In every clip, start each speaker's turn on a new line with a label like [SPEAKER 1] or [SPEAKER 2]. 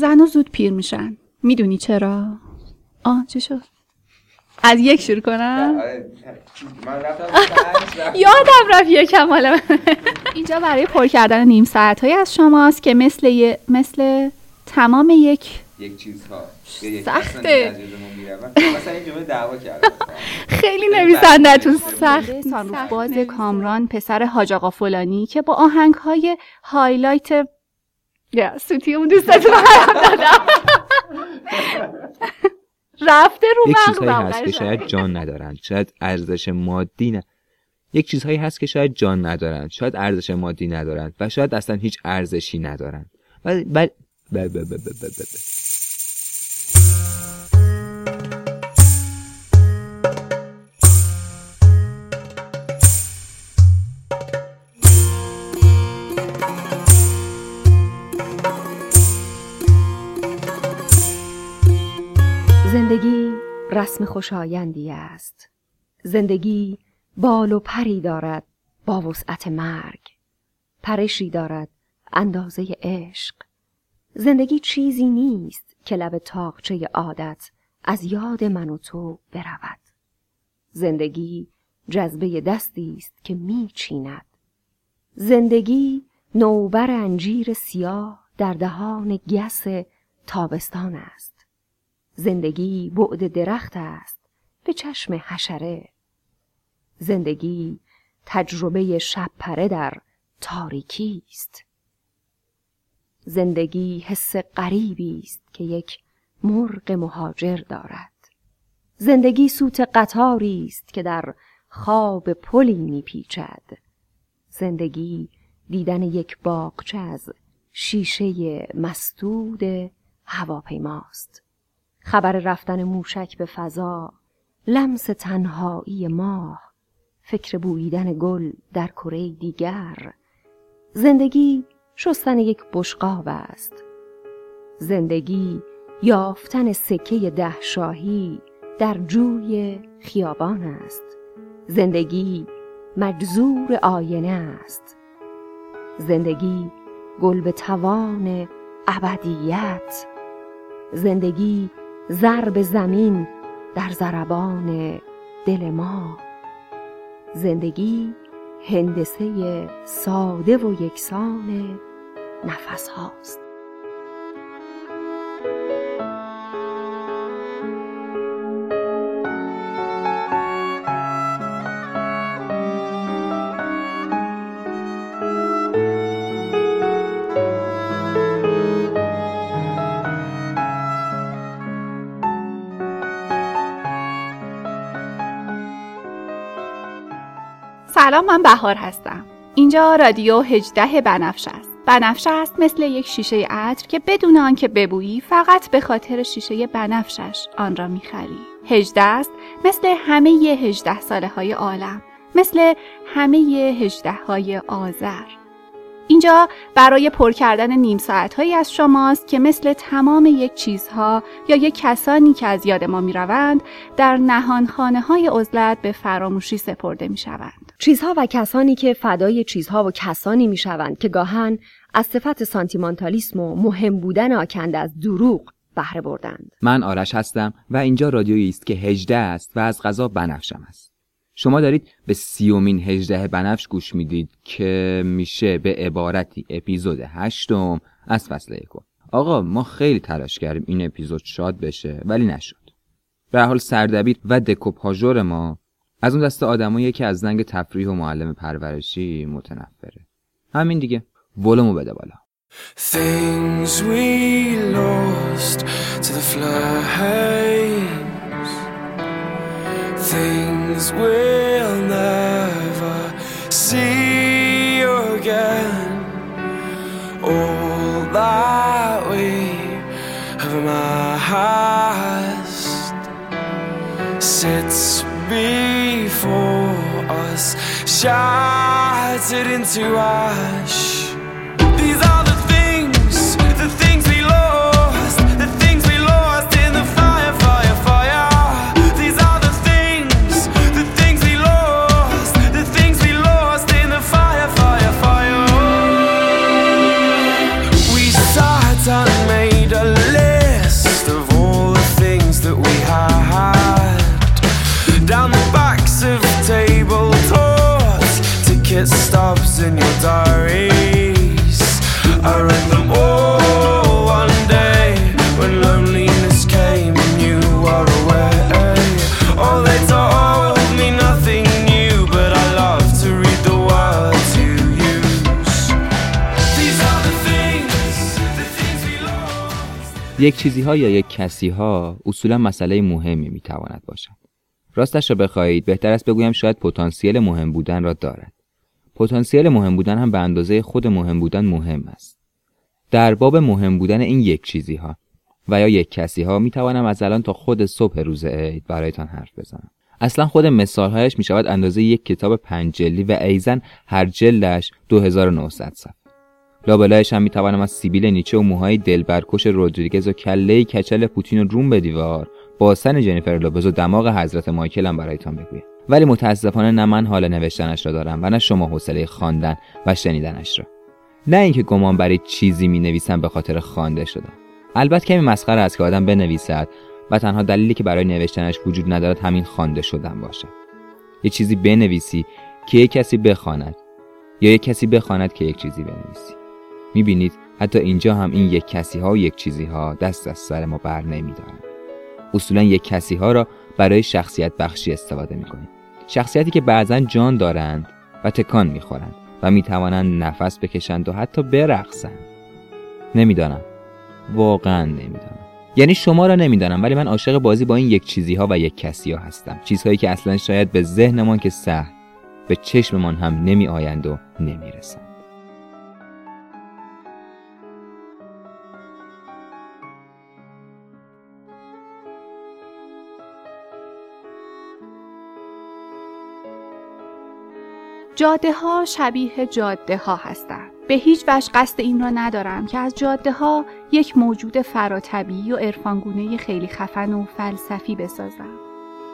[SPEAKER 1] زن زود پیر میشن می‌دونی چرا؟ آه چه شد؟ از یک شروع کنم؟
[SPEAKER 2] آره،
[SPEAKER 1] یادم رفت یه کمال اینجا برای پر کردن نیم ساعت های از شماست که مثل مثل تمام یک
[SPEAKER 2] یک چیزها
[SPEAKER 1] سخته. خیلی نویسندتون سخت باز کامران پسر حاج آقا فلانی که با آهنگ های هایلایت یا سوتی اون دوستتون حرف دادم. رفته رو
[SPEAKER 3] یک چیزهایی هست که شاید جان ندارند شاید ارزش مادی نه. یک چیزهایی هست که شاید جان ندارند شاید ارزش مادی ندارند و شاید اصلا هیچ ارزشی ندارند ولی بل... بل... بل... بل... بل... بل... بل.
[SPEAKER 4] رسم خوشایندی است. زندگی بال و پری دارد با وسعت مرگ. پرشی دارد اندازه عشق. زندگی چیزی نیست که لب تاقچه عادت از یاد من و تو برود. زندگی جذبه دستی است که میچیند. زندگی نوبر انجیر سیاه در دهان گس تابستان است. زندگی بعد درخت است به چشم حشره. زندگی تجربه شب پره در تاریکی است. زندگی حس غریبی است که یک مرغ مهاجر دارد. زندگی سوت قطاری است که در خواب پلی میپیچد. زندگی دیدن یک باغچه از شیشه مسدود هواپیماست. خبر رفتن موشک به فضا لمس تنهایی ماه فکر بوییدن گل در کره دیگر. زندگی شستن یک بشقاب است. زندگی یافتن سکه ده شاهی در جوی خیابان است. زندگی مجزور آینه است. زندگی گل به توان ابدیت. زندگی ضرب زمین در ضربان دل ما. زندگی هندسه ساده و یکسان نفس هاست
[SPEAKER 1] سلام من بهار هستم. اینجا رادیو 18 بنفش است. بنفشه است مثل یک شیشه عطر که بدون آنکه ببویی فقط به خاطر شیشه بنفشش آن را می‌خری. 18 است مثل همه 18 ساله های عالم مثل همه 18 های آذر. اینجا برای پر کردن نیم ساعت هایی از شماست که مثل تمام یک چیزها یا یک کسانی که از یاد ما می روند در نهانخانه های عزلت به فراموشی سپرده می شوند.
[SPEAKER 4] چیزها و کسانی که فدای چیزها و کسانی می شوند که گاهن از صفت سانتیمانتالیسم و مهم بودن آکنده از دروغ بهره بردند.
[SPEAKER 3] من آرش هستم و اینجا رادیویی است که هجده است و از غذا بنفشم است. شما دارید به سیومین هجده بنفش گوش می‌دید که میشه به عبارتی اپیزود هشتم از فصل یکم. آقا ما خیلی تلاش کردیم این اپیزود شاد بشه ولی نشد. به حال سردبیر و دکوپاژور ما از اون دست آدمایی که از زنگ تفریح و معلم پرورشی متنفره همین دیگه ولومو بده بالا
[SPEAKER 5] Things we lost to the flames. Things we'll never see again. All that we have amassed sits before us, shattered into ash. In
[SPEAKER 6] your diaries. I read them all one day when loneliness came and you were away. Oh, they told me nothing new, but I love to read the words you use. These are the things, the things we lost.
[SPEAKER 3] یک چیزی ها یا یک کسی ها اصولا مسئله مهمی می تواند باشد. راستش را بخواهید بهتر است بگویم شاید پتانسیل مهم بودن را دارد. پتانسیل مهم بودن هم به اندازه خود مهم بودن مهم است. در باب مهم بودن این یک چیزی ها و یا یک کسی ها می توانم از الان تا خود صبح روز عید برایتان حرف بزنم. اصلا خود مثالهایش می شود اندازه یک کتاب پنج جلدی و ایزن هر جلدش 2900 صفحه. لابلایش هم می‌توانم از سیبیل نیچه و موهای دلبرکش رودریگز و کله کچل پوتین و روم به دیوار باسن جنیفر لوپز و دماغ حضرت مایکل هم برایتان بگویم ولی متاسفانه نه من حال نوشتنش را دارم و نه شما حوصله خواندن و شنیدنش را. نه اینکه گمان برای چیزی می نویسم به خاطر خوانده شدم. البته کمی مسخره است که آدم بنویسد و تنها دلیلی که برای نوشتنش وجود ندارد همین خوانده شدن باشد یه چیزی بنویسی که یک کسی بخواند یا یک کسی بخواند که یک چیزی بنویسی. می‌بینید حتی اینجا هم این یک کسی ها و یک چیزی ها دست از سر ما بر نمیدارند اصولا یک کسی ها را برای شخصیت بخشی استفاده می‌کنیم. شخصیتی که بعضا جان دارند و تکان می‌خورند و می‌توانند نفس بکشند و حتی برقصند. نمی‌دانم. واقعا نمی‌دانم. یعنی شما را نمی‌دانم ولی من عاشق بازی با این یک چیزی ها و یک کسی ها هستم. چیزهایی که اصلا شاید به ذهنمان که سهل به چشممان هم نمی آیند و نمی رسند.
[SPEAKER 1] جاده ها شبیه جاده ها هستند. به هیچ وجه قصد این را ندارم که از جاده ها یک موجود فراتبیعی و عرفانگونه خیلی خفن و فلسفی بسازم.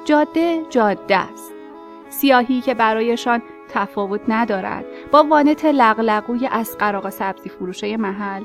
[SPEAKER 1] جاده جاده است. سیاهی که برایشان تفاوت ندارد با وانت لغلقوی از آقا سبزی فروشه محل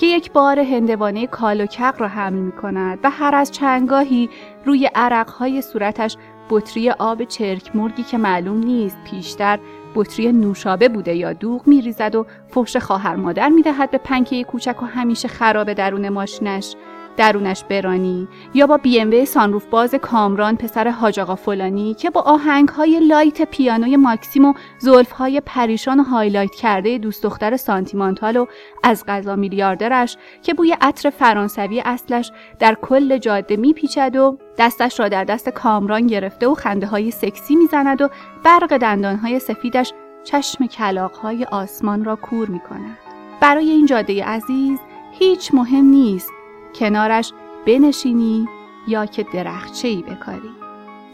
[SPEAKER 1] که یک بار هندوانه کال و کق را حمل می کند و هر از چنگاهی روی عرقهای صورتش بطری آب چرک مرگی که معلوم نیست پیشتر بطری نوشابه بوده یا دوغ میریزد و فحش خواهر مادر می‌دهد به پنکه کوچک و همیشه خراب درون ماشینش. درونش برانی یا با بی ام sunroof باز کامران پسر حاج آقا فلانی که با آهنگ های light پیانوی ماکسیم و زلف های پریشان و highlight کرده دوست دختر سانتیمانتال و از قضا میلیاردرش که بوی عطر فرانسوی اصلش در کل جاده میپیچد و دستش را در دست کامران گرفته و خنده های سکسی می‌زند و برق دندان های سفیدش چشم کلاق های آسمان را کور می کند. برای این جاده عزیز هیچ مهم نیست کنارش بنشینی یا که درخچه ای بکاری.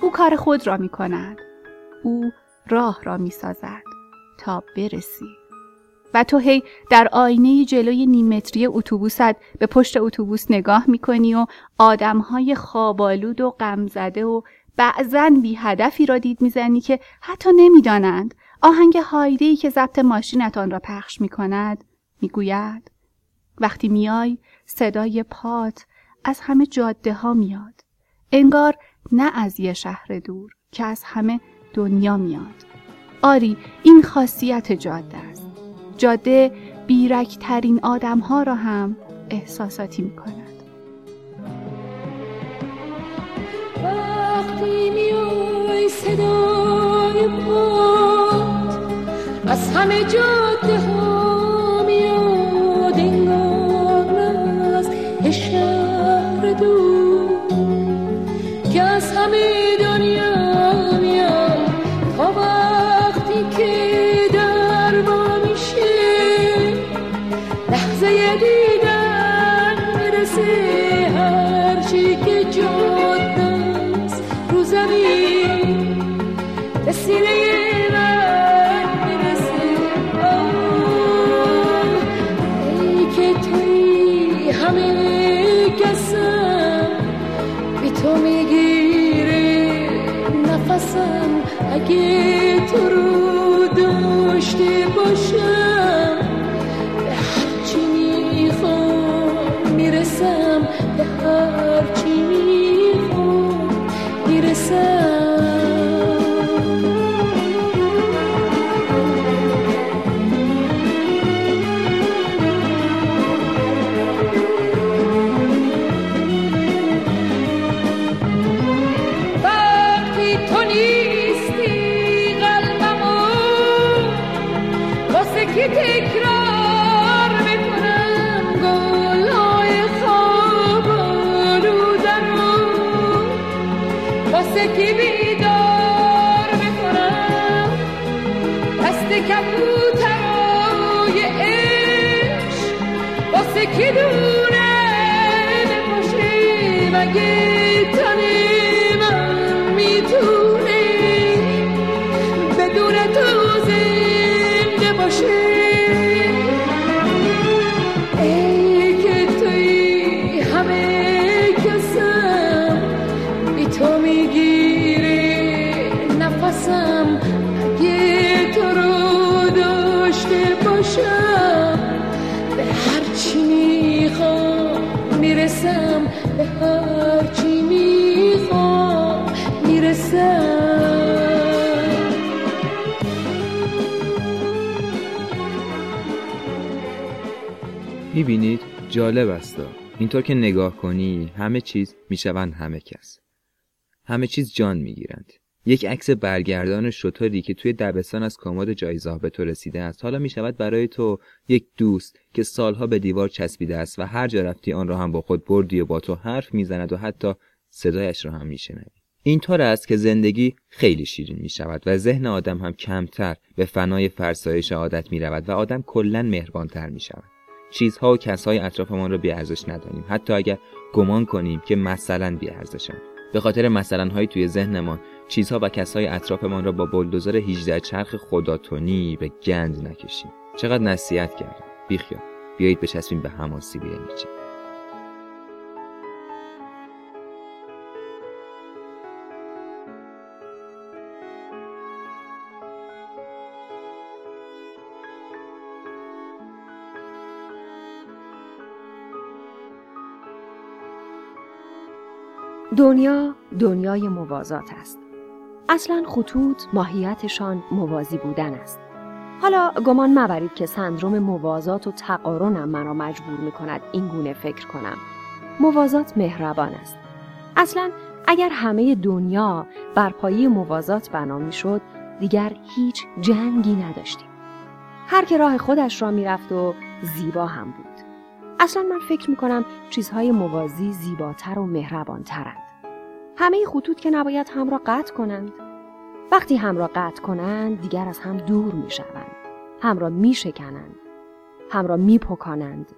[SPEAKER 1] او کار خود را می کند. او راه را می سازد تا برسی. و تو هی در آینه جلوی نیمتری اتوبوست به پشت اتوبوس نگاه می‌کنی و آدمهای خوابالود و غمزده و بعضا بی هدفی را دید می‌زنی که حتی نمی‌دانند آهنگ هایدهی که ضبط ماشینتان را پخش می‌کند می‌گوید وقتی میای صدای پات از همه جاده ها میاد. انگار نه از یه شهر دور که از همه دنیا میاد. آری این خاصیت جاده است. جاده بیرکترین آدم ها را هم احساساتی می کند.
[SPEAKER 7] وقتی میای صدای پات از همه جاده ها واسه کبوترای عشق واسه کی دونه بپاشه مگه تن من می‌تونه بدون تو زنده باشه؟ می‌رسم به هر چی می‌خوام می‌رسم.
[SPEAKER 3] می‌بینید؟ جالب است. اینطور که نگاه کنی همه چیز می‌شوند همه کس. همه چیز جان می‌گیرند. یک عکس برگردان شطوری که توی دبستان از کمد جایزه به تو رسیده است. حالا می شود برای تو یک دوست که سالها به دیوار چسبیده است و هر جا رفتی آن را هم با خود بردی و با تو حرف می‌زند و حتی صدایش را هم میشنوی. اینطور است که زندگی خیلی شیرین می شود و ذهن آدم هم کمتر به فنای فرسایش عادت می رود و آدم کلا مهربانتر می شود چیزها و کسهای اطرافمان را بیارزش ندانیم حتی اگر گمان کنیم که مثلا بیارزشند. به خاطر مثلا توی ذهنمان چیزها و کسای اطرافمان را با بلدوزر 18 چرخ خداتونی به گند نکشیم. چقدر نصیحت کردم. بیخیال. بیایید بچسبیم به هماسی بیانیچه
[SPEAKER 4] دنیا دنیای موازات است. اصلا خطوط ماهیتشان موازی بودن است. حالا گمان مبرید که سندروم موازات و تقارنم مرا مجبور می کند این گونه فکر کنم. موازات مهربان است. اصلا اگر همه دنیا بر پایه موازات بنا شد دیگر هیچ جنگی نداشتیم. هر که راه خودش را می‌رفت و زیبا هم بود. اصلا من فکر می کنم چیزهای موازی زیباتر و مهربانترند. همه خطوط که نباید هم را قطع کنند. وقتی هم را قطع کنند دیگر از هم دور می شوند. هم را می شکنند. هم را می پکانند.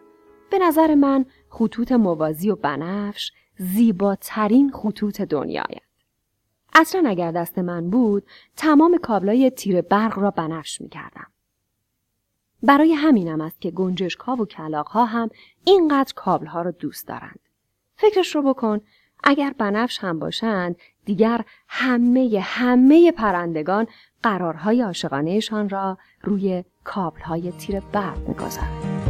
[SPEAKER 4] به نظر من خطوط موازی و بنفش زیباترین خطوط دنیایند. اصلا اگر دست من بود تمام کابلای تیر برق را بنفش می کردم. برای همینم است که گنجشک ها و کلاق هم اینقدر کابل ها را دوست دارند. فکرش رو بکن اگر بنفش هم باشند دیگر همه همه پرندگان قرارهای عاشقانهشان را روی کابل های تیر برق می‌گذارند.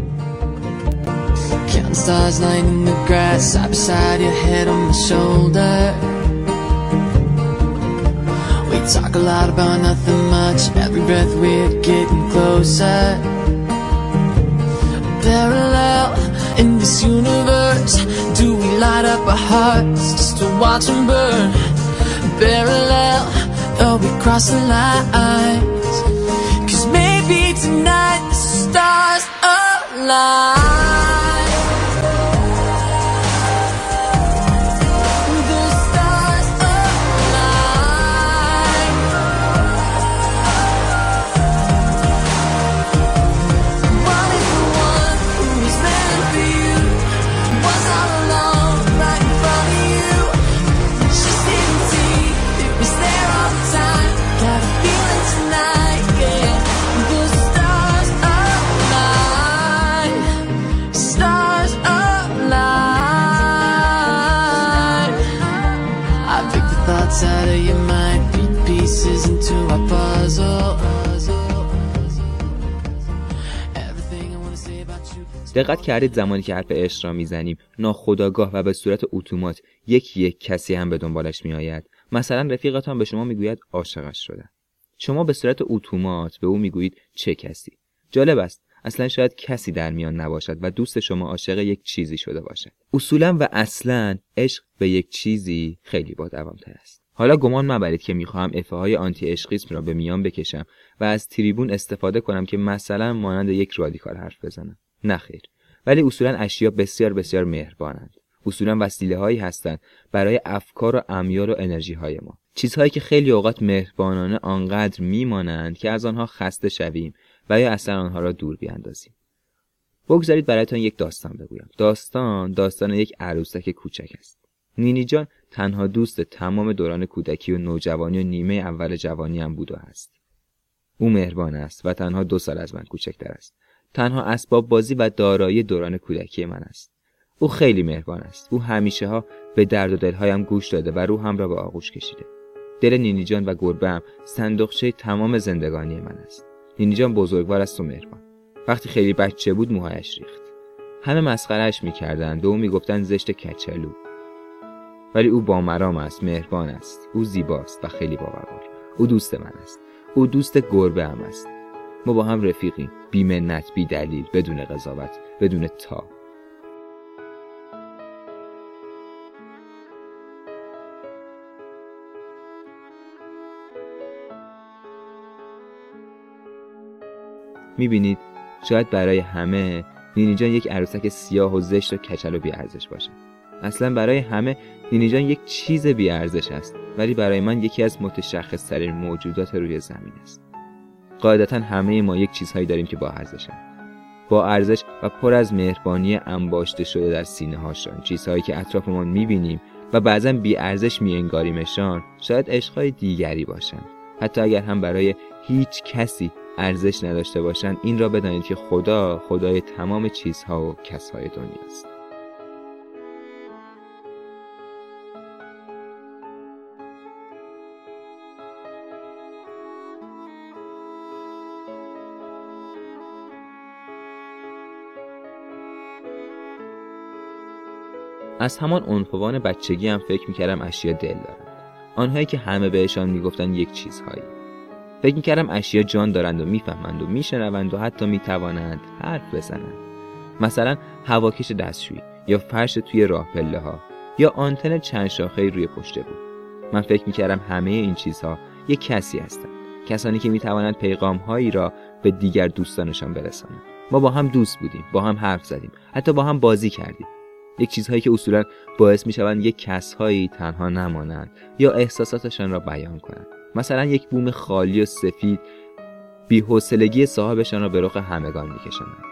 [SPEAKER 8] Parallel in this universe, do we light up our hearts just to watch them burn? Parallel, though we cross the lines. Cause maybe tonight the stars align.
[SPEAKER 3] دقت کردید زمانی که حرف عشق را می‌زنیم. ناخداگاه و به صورت اتومات یک یک کسی هم به دنبالش میآید. مثلا رفیقتان به شما می‌گوید عاشقش شده شما به صورت اتومات به او می‌گویید چه کسی؟ جالب است. اصلا شاید کسی در میان نباشد و دوست شما عاشق یک چیزی شده باشد. اصولا و اصلا عشق به یک چیزی خیلی با دوامتر است. حالا گمان مبرید که می‌خواهم افه های آنتی عشقیسم را به میان بکشم و از تریبون استفاده کنم که مثلا مانند یک رادیکال حرف بزنم. نه خیر. ولی اصولا اشیا بسیار بسیار مهربانند. اصولا وسیله هایی هستند برای افکار و امیال و انرژی های ما. چیزهایی که خیلی اوقات مهربانانه آنقدر میمانند که از آنها خسته شویم و یا اصلا آنها را دور بیاندازیم. بگذارید برایتان یک داستان بگویم. داستان داستان یک عروسک کوچک است. نینی جان تنها دوست تمام دوران کودکی و نوجوانی و نیمه اول جوانی هم بود و هست. او مهربان است و تنها دو سال از من کوچکتر است. تنها اسباب بازی و دارایی دوران کودکی من است. او خیلی مهربان است. او همیشه ها به درد و دلهایم گوش داده و روحم را به آغوش کشیده. دل نینی جان و گربه هم صندوقچه تمام زندگانی من است. نینی جان بزرگوار است و مهربان. وقتی خیلی بچه بود موهایش ریخت. همه مسخرهش می‌کردند و او می‌گفتند زشت کچلو. ولی او با مرام است مهربان است. او زیباست و خیلی باوقار او دوست من است. او دوست گربه هم است. ما با هم رفیقیم. بی منت بی دلیل بدون قضاوت بدون تا. می‌بینید شاید برای همه نینی جان یک عروسک سیاه و زشت و کچل و بیارزش باشه. اصلا برای همه نینی جان یک چیز بیارزش است ولی برای من یکی از متشخص ترین موجودات روی زمین است. قاعدتا همه ما یک چیزهایی داریم که با ارزشن با ارزش و پر از مهربانی انباشته شده در سینه هاشان چیزهایی که اطرافمان می‌بینیم و بعضا بی ارزش میانگاریمشان شاید عشقهای دیگری باشند حتی اگر هم برای هیچ کسی ارزش نداشته باشند این را بدانید که خدا خدای تمام چیزها و کسهای دنیاست. از همان عنفوان بچگی هم فکر می‌کردم اشیا دل دارند. آنهایی که همه بهشان می‌گفتند یک چیزهایی. فکر می‌کردم اشیا جان دارند و می‌فهمند و میشنوند و حتی می‌توانند حرف بزنند. مثلا هواکش دستشویی یا فرش توی راه پله ها یا آنتن چند شاخه روی پشته بود من فکر می‌کردم همه این چیزها یک کسی هستند. کسانی که می‌توانند پیغام هایی را به دیگر دوستانشان برسانند. ما با هم دوست بودیم با هم حرف زدیم حتی با هم بازی کردیم. یک چیزهایی که اصولا باعث می‌شوند یک کسهایی تنها نمانند یا احساساتشان را بیان کنند. مثلا یک بوم خالی و سفید بیحوصلگی صاحبشان را به رخ همگان میکشانند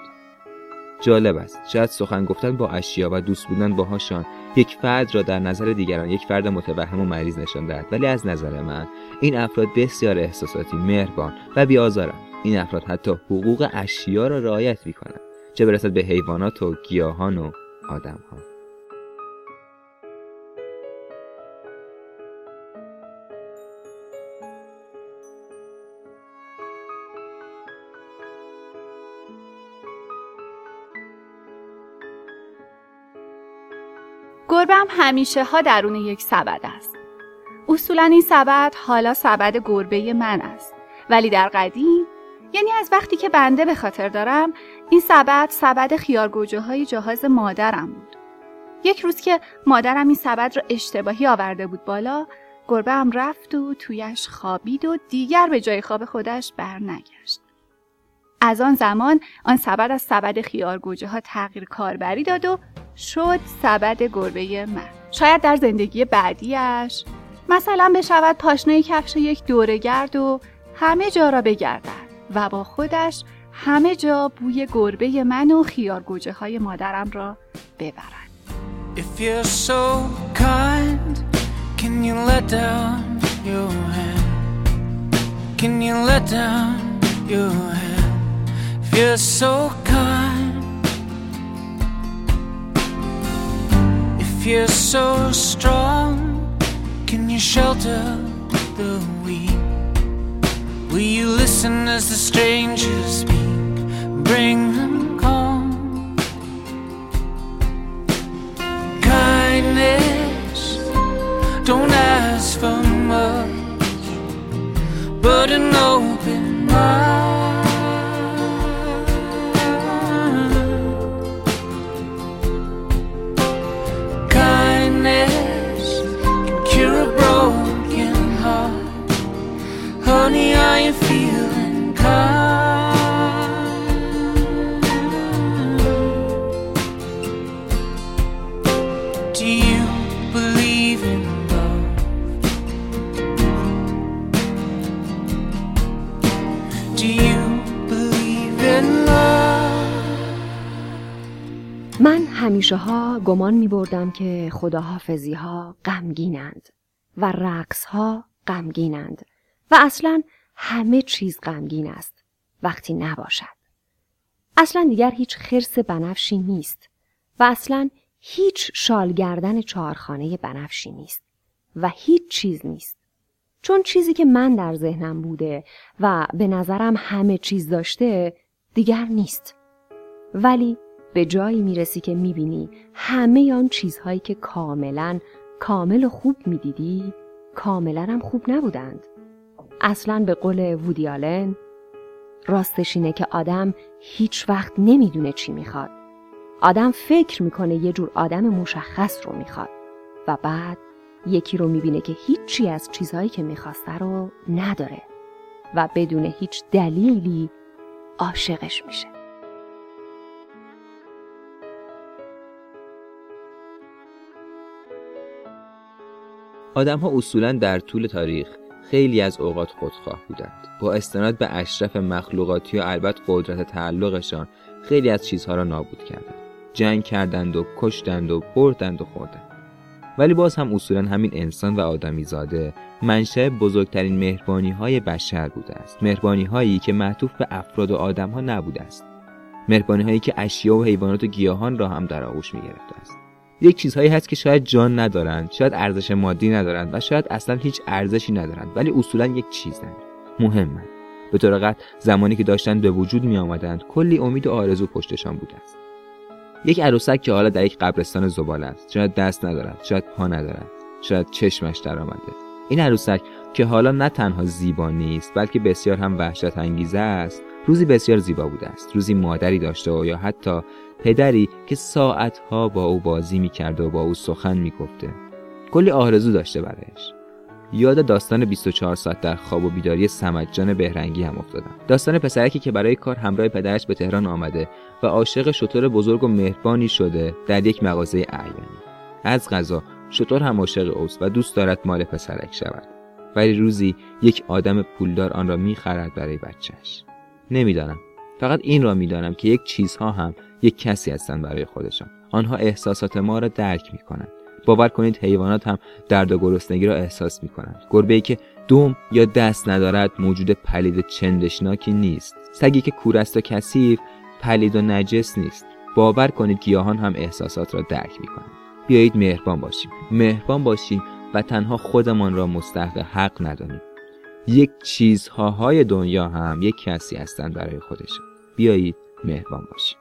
[SPEAKER 3] جالب است. شاید سخن گفتن با اشیا و دوست بودن باهاشان یک فرد را در نظر دیگران یک فرد متوهم و مریض نشان دهد. ولی از نظر من این افراد بسیار احساساتی مهربان و بیآزارند. این افراد حتی حقوق اشیا را رعایت می‌کنند. چه برسد به حیوانات و گیاهان و آدم ها.
[SPEAKER 1] گربم همیشه ها درون یک سبد است. اصولا این سبد حالا سبد گربه من است. ولی در قدیم یعنی از وقتی که بنده به خاطر دارم این سبد سبد خیارگوجه های جهاز مادرم بود. یک روز که مادرم این سبد را اشتباهی آورده بود بالا گربه هم رفت و تویش خوابید و دیگر به جای خواب خودش برنگشت. از آن زمان آن سبد از سبد خیارگوجه ها تغییر کاربری داد و شد سبد گربه من. شاید در زندگی بعدیش مثلا بشود پاشنه کفش یک دورگرد و همه جا را بگردد و با خودش همه جا بوی گربه من و خیارگوجه های مادرم را ببرد.
[SPEAKER 6] If you're so kind, can you let down your hand? Can you let down your hand? If you're so kind, if you're so strong, can you shelter the weak? Will you listen as the strangers speak? Bring them calm. Kindness, don't ask for much, but an open من
[SPEAKER 4] همیشه ها گمان می بردم که خداحافظی ها غمگینند و رقص ها غمگینند و اصلا همه چیز غمگین است وقتی نباشد. اصلا دیگر هیچ خرس بنفشی نیست و اصلا هیچ شالگردن چهارخانه بنفشی نیست و هیچ چیز نیست چون چیزی که من در ذهنم بوده و به نظرم همه چیز داشته دیگر نیست. ولی به جایی می‌رسی که می‌بینی همه آن چیزهایی که کاملا کامل و خوب می‌دیدی کاملا هم خوب نبودند. اصلا به قول وودیالن راستش اینه که آدم هیچ وقت نمی‌دونه چی می‌خواد. آدم فکر می‌کنه یه جور آدم مشخص رو می‌خواد و بعد یکی رو می‌بینه که هیچی از چیزهایی که می‌خواسته رو نداره و بدون هیچ دلیلی عاشقش میشه.
[SPEAKER 3] آدم ها اصولا در طول تاریخ خیلی از اوقات خودخواه بودند. با استناد به اشرف مخلوقاتی و البته قدرت تعلقشان خیلی از چیزها را نابود کردند. جنگ کردند و کشتند و بردند و خوردند. ولی باز هم اصولا همین انسان و آدمی زاده منشأ بزرگترین مهربانی های بشر بوده است. مهربانی هایی که معطوف به افراد و آدم ها نبوده است. مهربانی هایی که اشیا و حیوانات و گیاهان را هم در آغوش می گرفته است. یک چیزهایی هست که شاید جان ندارند شاید ارزش مادی ندارند و شاید اصلا هیچ ارزشی ندارند ولی اصولا یک چیزند مهمند به طور زمانی که داشتند به وجود می آمدند کلی امید و آرزو پشتشان بوده است. یک عروسک که حالا در یک قبرستان زباله است. شاید دست ندارد شاید پا ندارد شاید چشمش در آمده. این عروسک که حالا نه تنها زیبا نیست بلکه بسیار هم وحشت انگیزه است روزی بسیار زیبا بوده است. روزی مادری داشته و یا حتی پدری که ساعتها با او بازی می‌کرده و با او سخن می‌گفته. کلی آرزو داشته برایش. یاد داستان 24 ساعت در خواب و بیداری سمجان بهرنگی هم افتادم. داستان پسرکی که برای کار همراه پدرش به تهران آمده و عاشق شطور بزرگ و مهربانی شده در یک مغازه اعیانی. از غذا شطور هم عاشق اوست و دوست دارد مال پسرک شود. ولی روزی یک آدم پولدار آن را می‌خرد برای بچهش نمی‌دانم. فقط این را می‌دانم که یک چیزها هم یک کسی هستند برای خودشان. آنها احساسات ما را درک می کنند باور کنید حیوانات هم درد و گرسنگی را احساس می کنند گربه ای که دوم یا دست ندارد موجود پلید چندشناکی نیست. سگی که کور است و کثیف پلید و نجس نیست. باور کنید گیاهان هم احساسات را درک می کنند بیایید مهربان باشیم. مهربان باشیم و تنها خودمان را مستحق حق ندانیم. یک چیزهاهای دنیا هم یک کسی هستند برای خودشان. بیایید مهربان باشیم.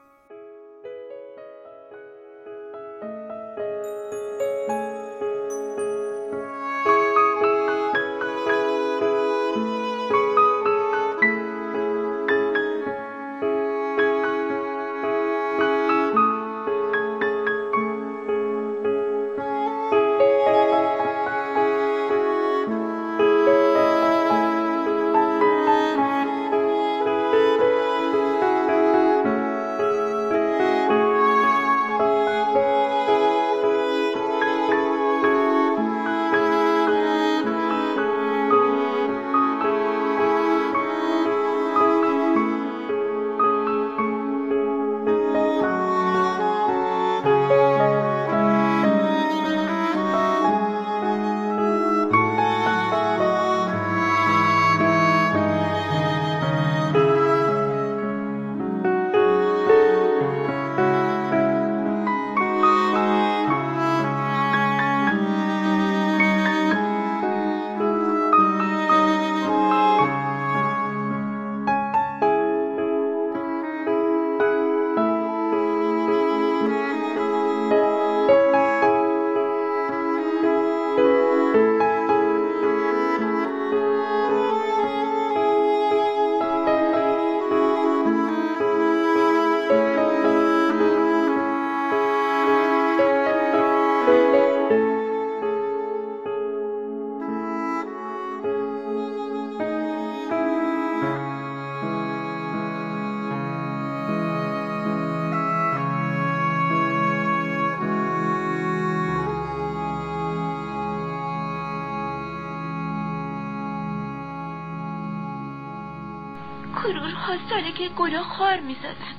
[SPEAKER 9] ها ساله که گلا خار می زدن.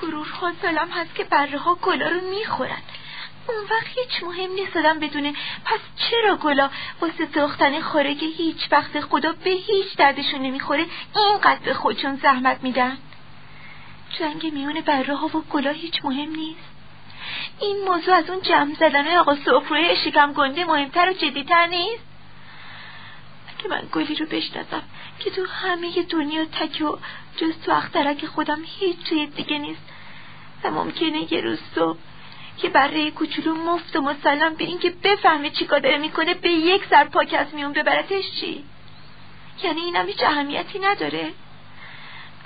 [SPEAKER 9] کرورها سالم هست که بره ها گلا رو می‌خورن اون وقت هیچ مهم نیست آدم بدونه پس چرا گلا واسه ساختن خارج هیچ وقت خدا به هیچ دردشون نمی‌خوره اینقدر به خودشون زحمت میدن؟ جنگ میون بره ها و گلا هیچ مهم نیست. این موضوع از اون جمع زدن آقا سفروی شکم گنده مهمتر و جدیتر نیست. که من گلی رو بشناسم که تو همه دنیا تک و جز تو اخترک خودم هیچ چیز دیگه نیست. و ممکنه یه روز صبح که برای کوچولو مفت و مسلم به اینکه بفهمه چی داره می‌کنه به یک سر پاک از میون ببرتش چی؟ یعنی اینم هیچ اهمیتی نداره.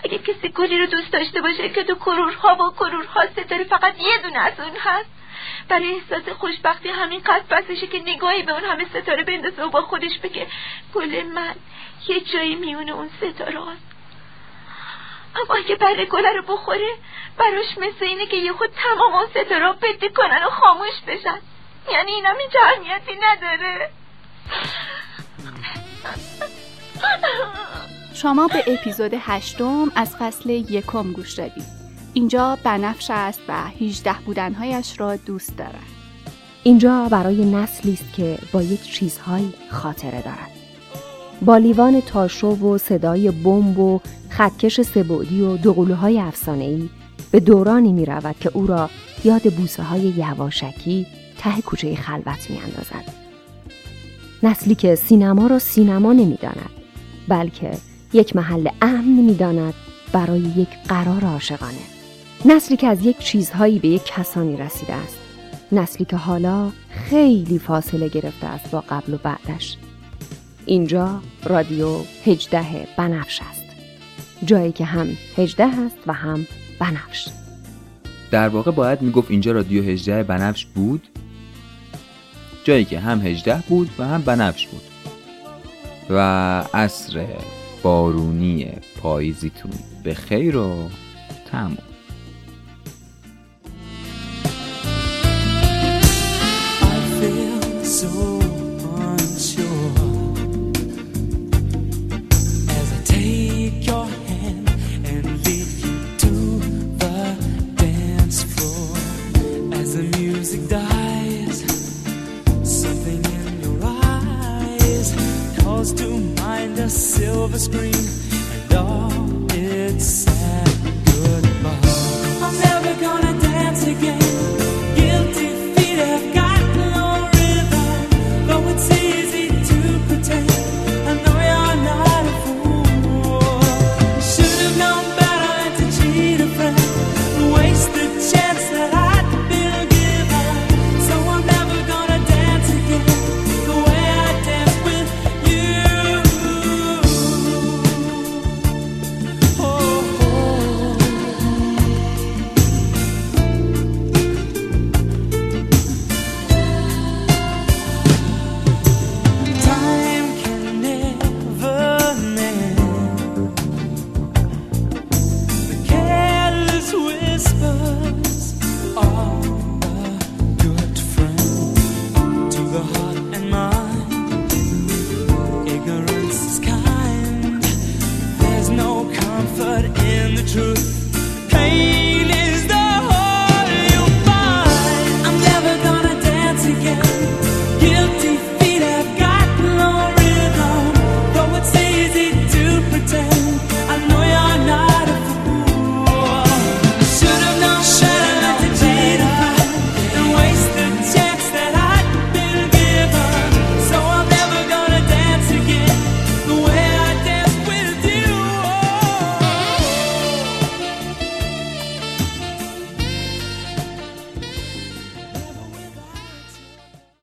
[SPEAKER 9] اگه کسی گلی رو دوست داشته باشه که تو کرورها و کرورها ستاره فقط یه دونه از اون هست برای احساس خوشبختی همین بسشه که نگاهی به اون همه ستاره بندازه و با خودش بگه گل من یه جایی میونه اون ستاره. هست اما اگه بره گله رو بخوره براش مثل اینه که یه خود تمام اون ستاره بده کنن و خاموش بشن. یعنی اینا هیچ اهمیتی نداره.
[SPEAKER 1] شما به اپیزود هشتم از فصل یکم گوش دادید. اینجا بنفش است و 18 بودنهایش را دوست دارد.
[SPEAKER 4] اینجا برای نسلی است که با یک چیزهایی خاطره دارد. با لیوان تاشو و صدای بمب و خطکش سبودی و دوقلوهای افسانه‌ای به دورانی می رود که او را یاد بوسه های یواشکی ته کوچه خلوت می اندازد. نسلی که سینما را سینما نمی داند بلکه یک محل امن می داند برای یک قرار عاشقانه. نسلی که از یک چیزهایی به یک کسانی رسیده است. نسلی که حالا خیلی فاصله گرفته است با قبل و بعدش. اینجا رادیو هجده بنفش است. جایی که هم هجده است و هم بنفش.
[SPEAKER 3] در واقع باید می‌گفت اینجا رادیو هجده بنفش بود جایی که هم هجده بود و هم بنفش بود و عصر بارونی پاییزیتون به خیر و تموم
[SPEAKER 6] so